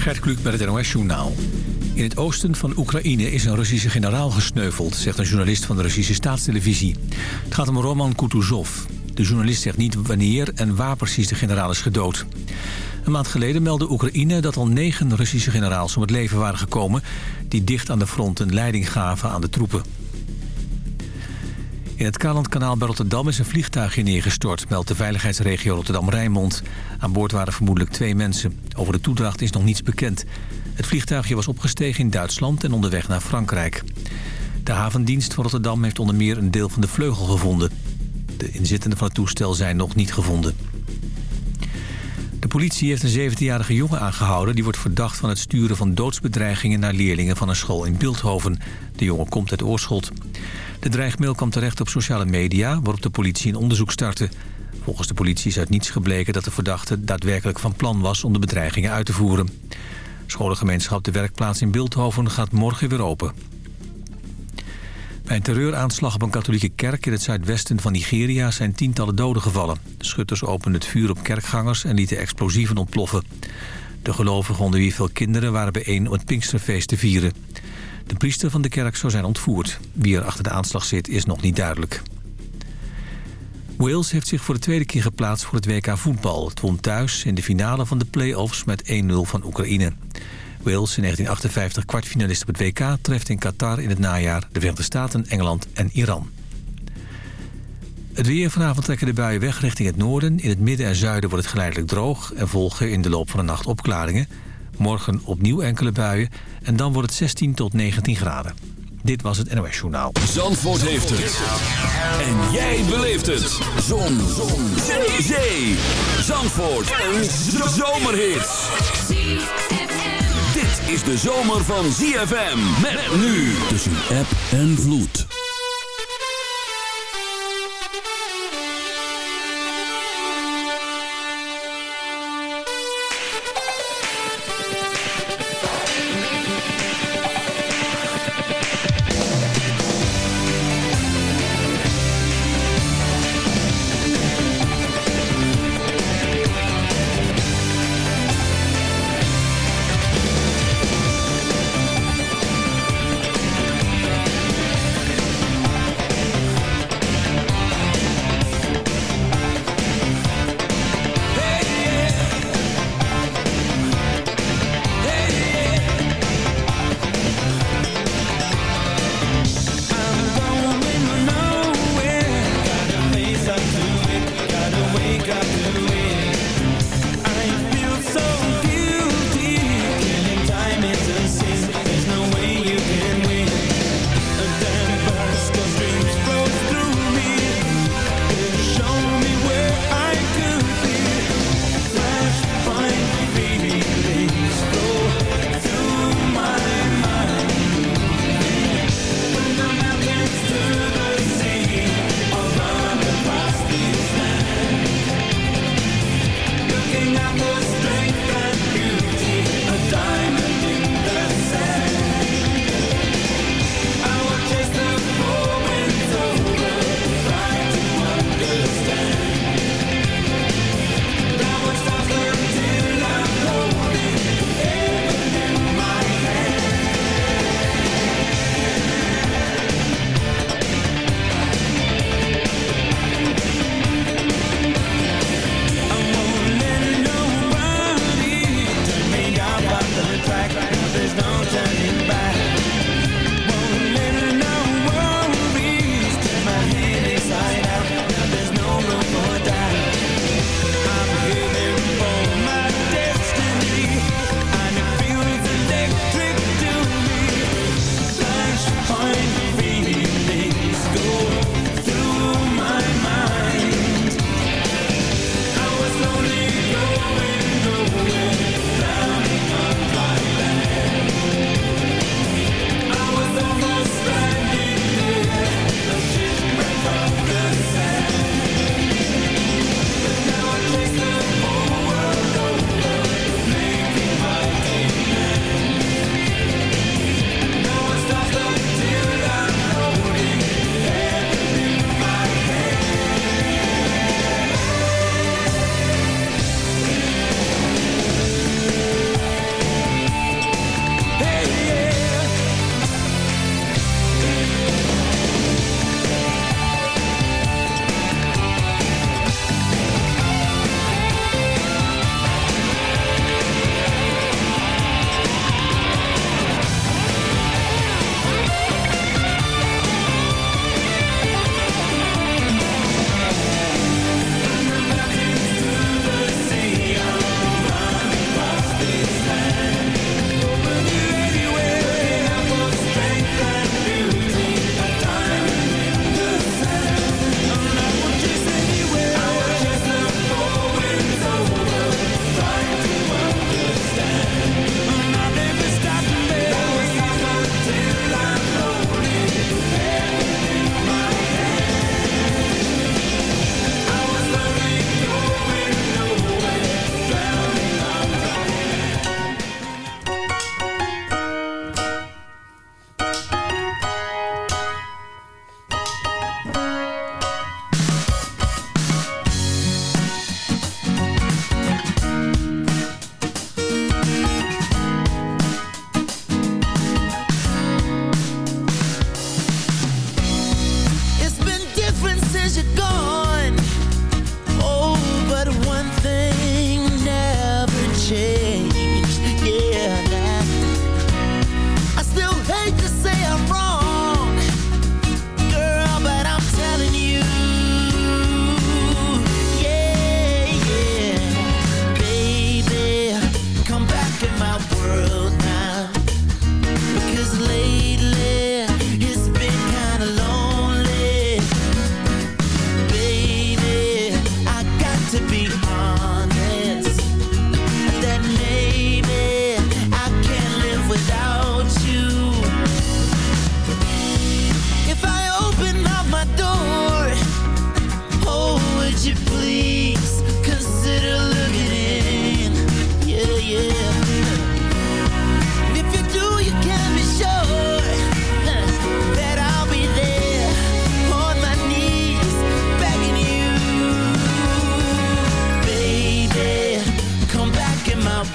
Gert Kluk bij het NOS-journaal. In het oosten van Oekraïne is een Russische generaal gesneuveld... zegt een journalist van de Russische staatstelevisie. Het gaat om Roman Kutuzov. De journalist zegt niet wanneer en waar precies de generaal is gedood. Een maand geleden meldde Oekraïne dat al negen Russische generaals om het leven waren gekomen... die dicht aan de front een leiding gaven aan de troepen. In het Kalandkanaal bij Rotterdam is een vliegtuigje neergestort... meldt de veiligheidsregio Rotterdam-Rijnmond. Aan boord waren vermoedelijk twee mensen. Over de toedracht is nog niets bekend. Het vliegtuigje was opgestegen in Duitsland en onderweg naar Frankrijk. De havendienst van Rotterdam heeft onder meer een deel van de vleugel gevonden. De inzittenden van het toestel zijn nog niet gevonden. De politie heeft een 17-jarige jongen aangehouden... die wordt verdacht van het sturen van doodsbedreigingen... naar leerlingen van een school in Beeldhoven. De jongen komt uit Oorschot. De dreigmail kwam terecht op sociale media... waarop de politie een onderzoek startte. Volgens de politie is uit niets gebleken dat de verdachte daadwerkelijk van plan was... om de bedreigingen uit te voeren. Scholengemeenschap De Werkplaats in Beeldhoven gaat morgen weer open. Bij een terreuraanslag op een katholieke kerk in het zuidwesten van Nigeria zijn tientallen doden gevallen. De schutters openden het vuur op kerkgangers en lieten explosieven ontploffen. De gelovigen onder wie veel kinderen waren bijeen om het Pinksterfeest te vieren. De priester van de kerk zou zijn ontvoerd. Wie er achter de aanslag zit is nog niet duidelijk. Wales heeft zich voor de tweede keer geplaatst voor het WK voetbal. Het won thuis in de finale van de play-offs met 1-0 van Oekraïne. Wales, in 1958 kwartfinalist op het WK... treft in Qatar in het najaar de Verenigde Staten, Engeland en Iran. Het weer vanavond trekken de buien weg richting het noorden. In het midden en zuiden wordt het geleidelijk droog... en volgen in de loop van de nacht opklaringen. Morgen opnieuw enkele buien en dan wordt het 16 tot 19 graden. Dit was het NOS Journaal. Zandvoort heeft het. En jij beleeft het. Zon. Zon. Zee. Zee. Zandvoort. Een zomerhit. Dit is de zomer van ZFM. Met nu tussen app en vloed.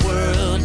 world.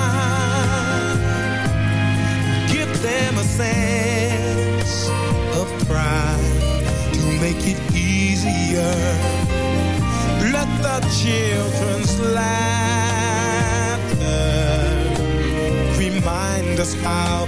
earth. Let the children's laughter remind us how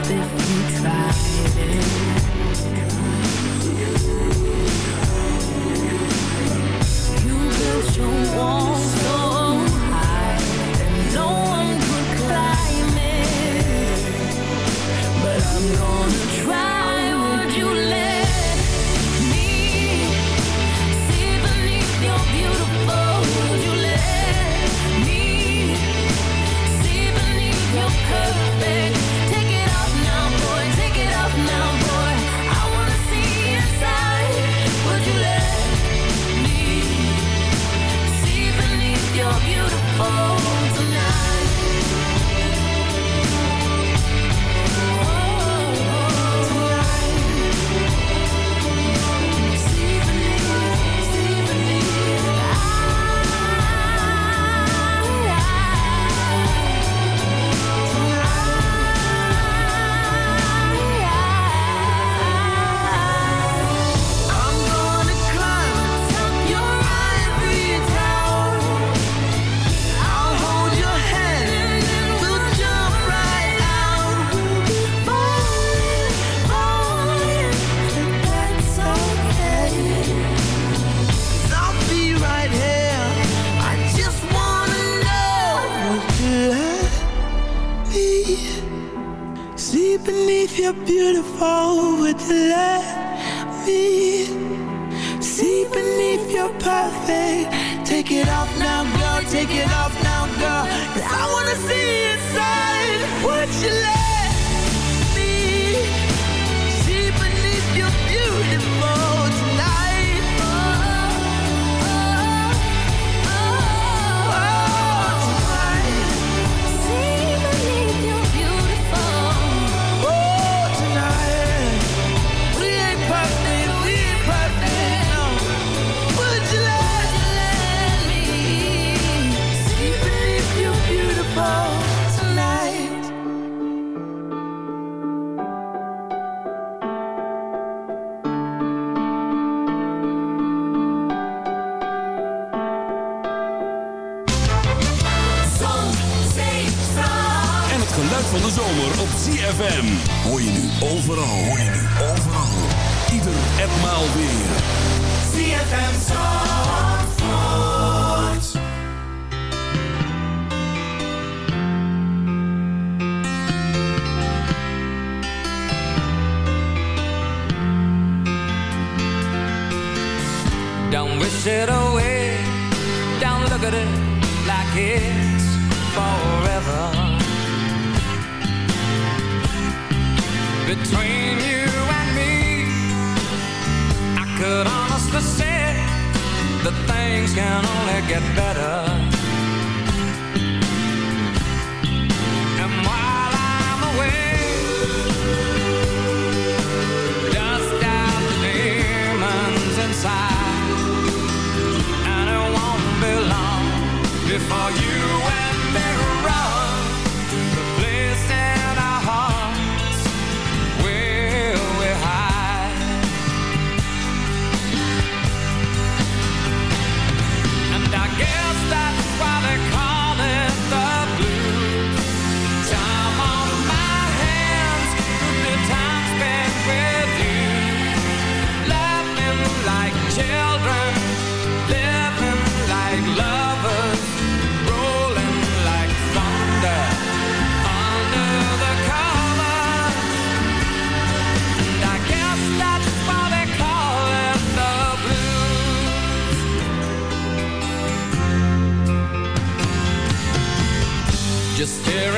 up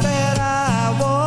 that I want.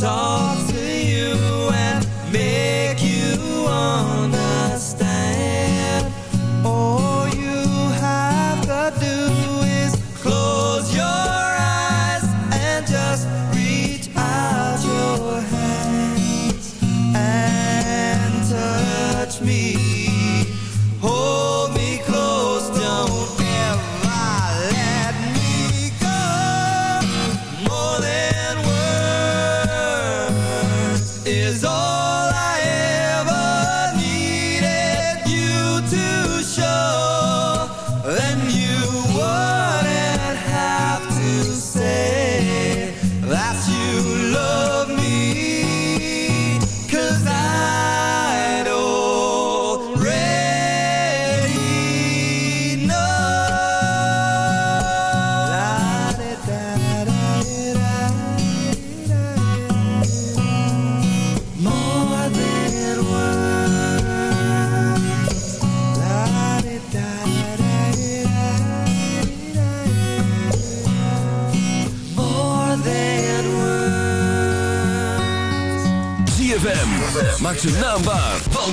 To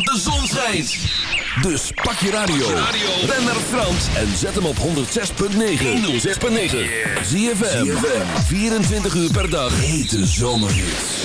de zon schijnt. Dus pak je radio. Ben naar Frans en zet hem op 106.9. 106.9. ZFM. 24 uur per dag. Hete zomerhits.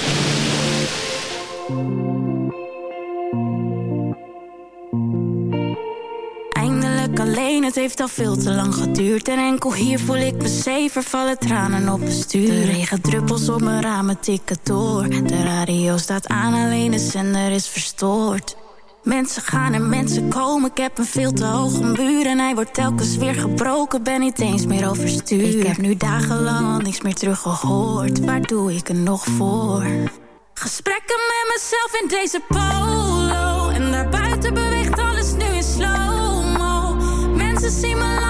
Eindelijk alleen, het heeft al veel te lang geduurd En enkel hier voel ik me zeven, vallen tranen op mijn stuur De regendruppels op mijn ramen tikken door De radio staat aan, alleen de zender is verstoord Mensen gaan en mensen komen, ik heb een veel te hoge muur En hij wordt telkens weer gebroken, ben niet eens meer overstuur. Ik heb nu dagenlang al niks meer teruggehoord. Waar doe ik er nog voor? Gesprekken met mezelf in deze polo. En daarbuiten beweegt alles nu in slow-mo. Mensen zien me lachen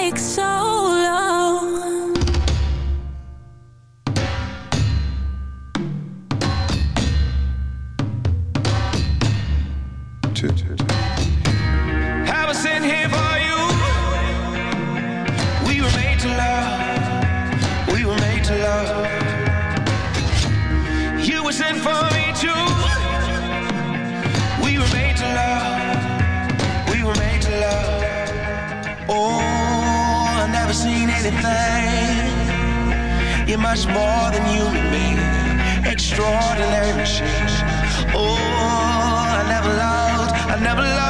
dag dan rij ik solo I was sitting here for you. We were made to love. We were made to love. You were sent for me too. Anything. You're much more than human being. Extraordinary machine. Oh, I never loved, I never loved,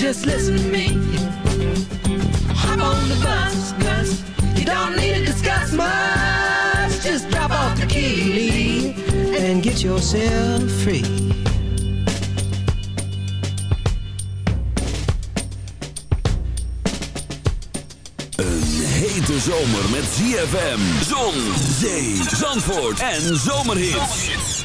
Just listen to me. Hop on the bus, Gus. You don't need to discuss much. Just drop off the key and get yourself free. Een hete zomer met ZFM, zon, zee, zandvoort en zomerhits.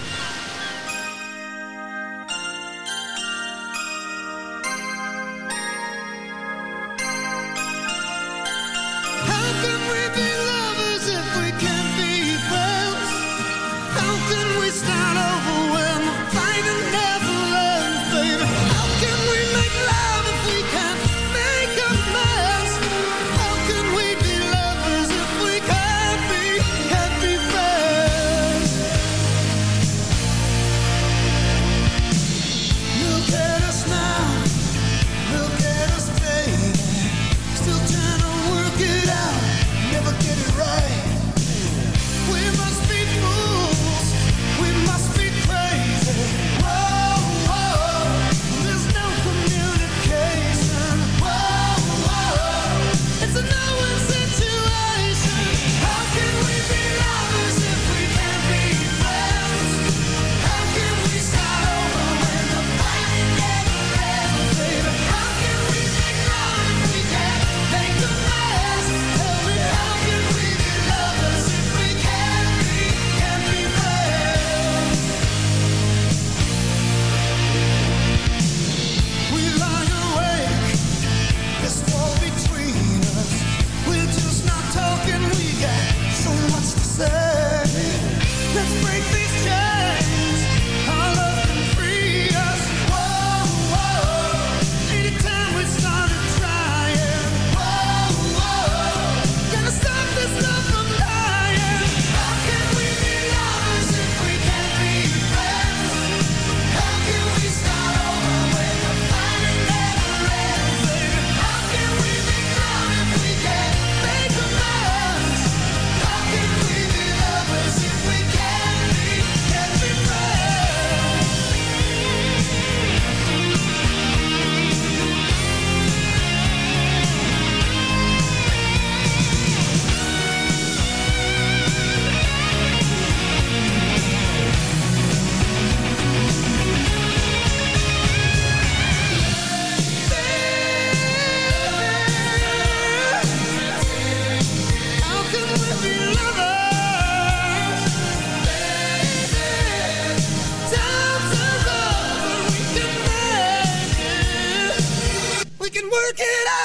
work it out.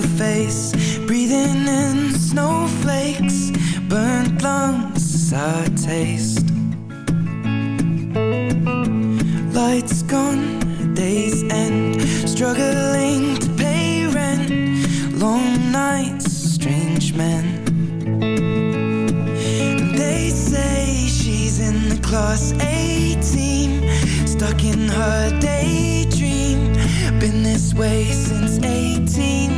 your face Breathing in snowflakes Burnt lungs I our taste. Lights gone, days end Struggling to pay rent Long nights, strange men. They say she's in the class 18 Stuck in her daydream. Been this way since 18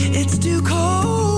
It's too cold